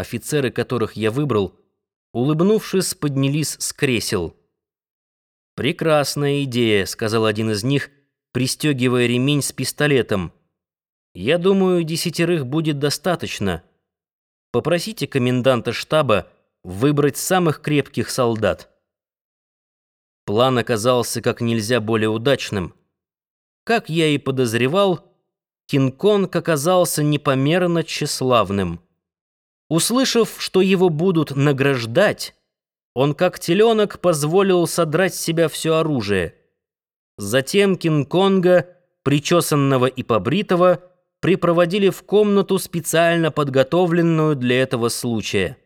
офицеры которых я выбрал, улыбнувшись, поднялись с кресел. «Прекрасная идея», — сказал один из них, пристегивая ремень с пистолетом. «Я думаю, десятерых будет достаточно. Попросите коменданта штаба выбрать самых крепких солдат». План оказался как нельзя более удачным. Как я и подозревал, Кинг-Конг оказался непомерно тщеславным. Услышав, что его будут награждать, он как теленок позволил содрать с себя все оружие. Затем Кинг-Конга, причесанного и побритого, припроводили в комнату, специально подготовленную для этого случая.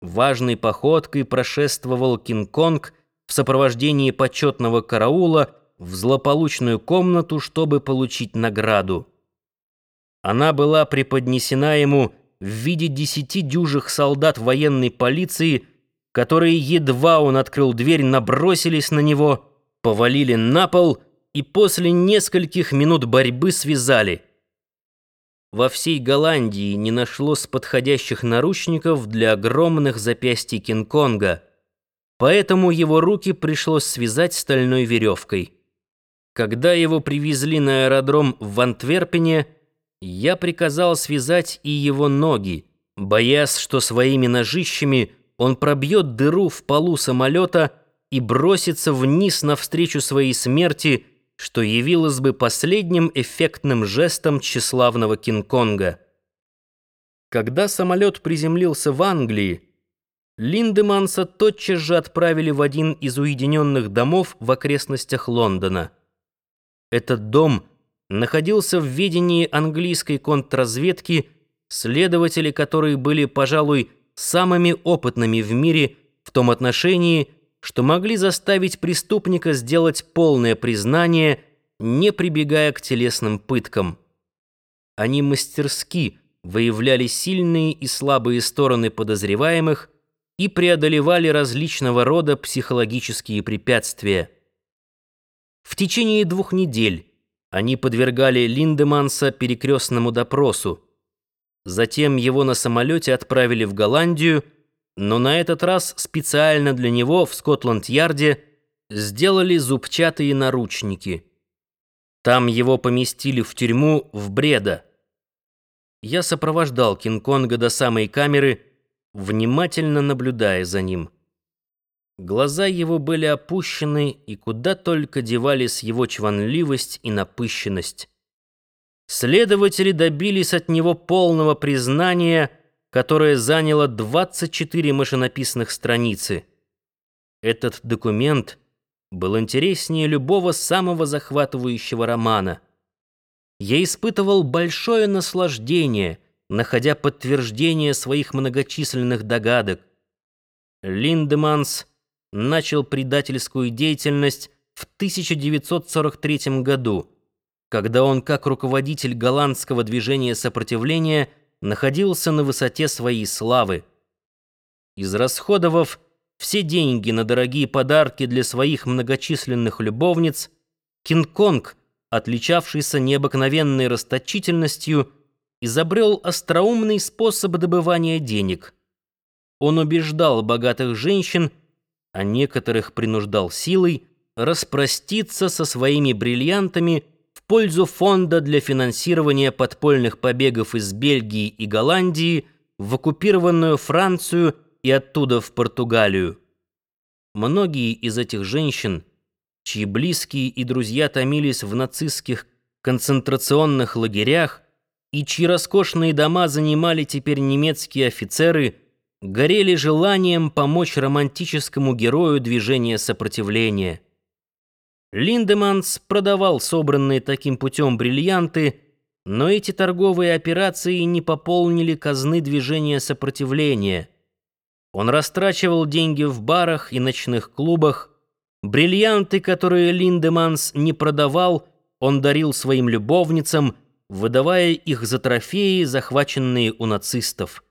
Важной походкой прошествовал Кинг-Конг в сопровождении почетного караула в злополучную комнату, чтобы получить награду. Она была преподнесена ему в виде десяти дюжих солдат военной полиции, которые, едва он открыл дверь, набросились на него, повалили на пол и после нескольких минут борьбы связали. Во всей Голландии не нашлось подходящих наручников для огромных запястий Кинг-Конга, поэтому его руки пришлось связать стальной веревкой. Когда его привезли на аэродром в Антверпене, я приказал связать и его ноги, боясь, что своими ножищами он пробьет дыру в полу самолета и бросится вниз навстречу своей смерти, что явилось бы последним эффектным жестом тщеславного Кинг-Конга. Когда самолет приземлился в Англии, Линдеманса тотчас же отправили в один из уединенных домов в окрестностях Лондона. Этот дом – находился в ведении английской контрразведки, следователи которой были, пожалуй, самыми опытными в мире в том отношении, что могли заставить преступника сделать полное признание, не прибегая к телесным пыткам. Они мастерски выявляли сильные и слабые стороны подозреваемых и преодолевали различного рода психологические препятствия. В течение двух недель они подвергали Линдеманса перекрестному допросу. Затем его на самолете отправили в Голландию, но на этот раз специально для него в Скотланд-Ярде сделали зубчатые наручники. Там его поместили в тюрьму в Бреда. Я сопровождал Кинг-Конга до самой камеры, внимательно наблюдая за ним. Глаза его были опущены, и куда только девались его чванливость и напыщенность. Следователи добились от него полного признания, которое заняло 24 машинописных страницы. Этот документ был интереснее любого самого захватывающего романа. Я испытывал большое наслаждение, находя подтверждение своих многочисленных догадок. Линдеманс — начал предательскую деятельность в 1943 году, когда он как руководитель голландского движения сопротивления находился на высоте своей славы. Израсходовав все деньги на дорогие подарки для своих многочисленных любовниц, Кинг-Конг, отличавшийся необыкновенной расточительностью, изобрел остроумный способ добывания денег. Он убеждал богатых женщин, а некоторых принуждал силой распроститься со своими бриллиантами в пользу фонда для финансирования подпольных побегов из Бельгии и Голландии в оккупированную Францию и оттуда в Португалию. Многие из этих женщин, чьи близкие и друзья томились в нацистских концентрационных лагерях и чьи роскошные дома занимали теперь немецкие офицеры – горели желанием помочь романтическому герою движения сопротивления. Линдеманс продавал собранные таким путем бриллианты, но эти торговые операции не пополнили казны движения сопротивления. Он растрачивал деньги в барах и ночных клубах. Бриллианты, которые Линдеманс не продавал, он дарил своим любовницам, выдавая их за трофеи, захваченные у нацистов.